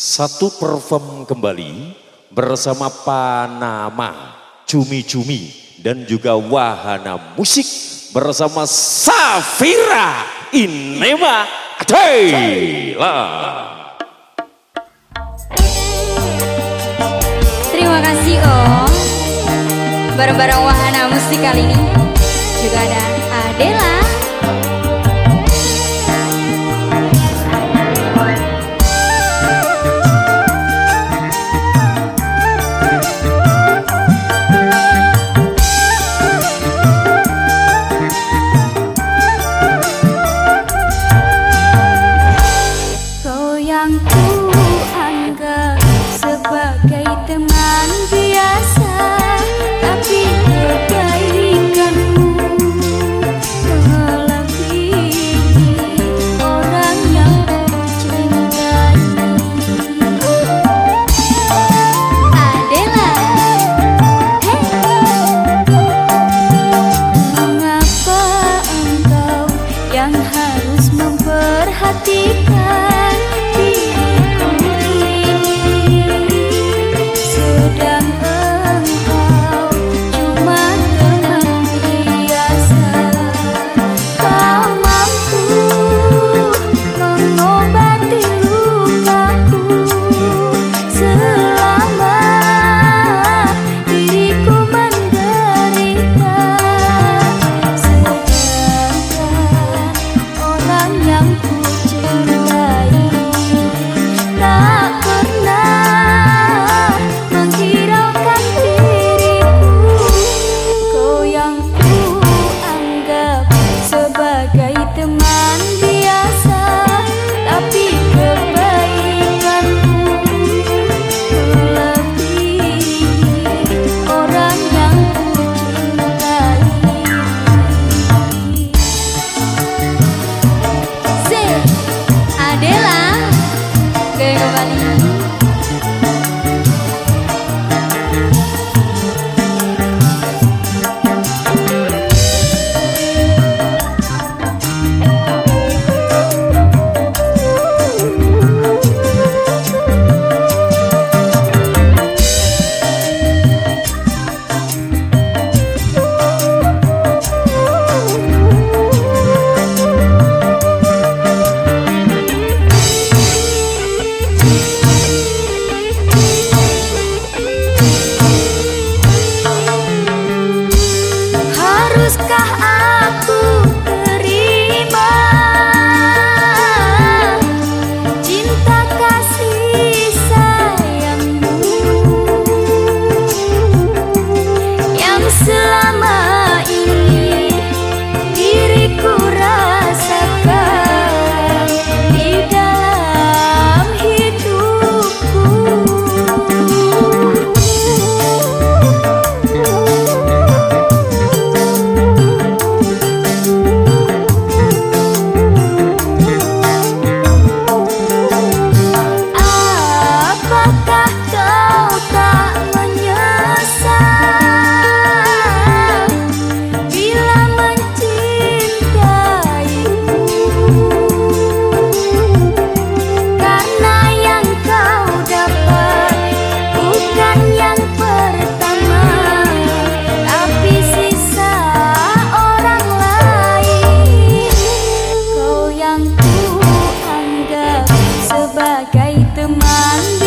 Satu perform kembali bersama Panama, Cumi Cumi dan juga Wahana Musik bersama Safira Inema Adela. Terima kasih Om. Bareng-bareng Wahana Musik kali ini juga ada Adela. yang harus memperhatikan cinta kasih. teman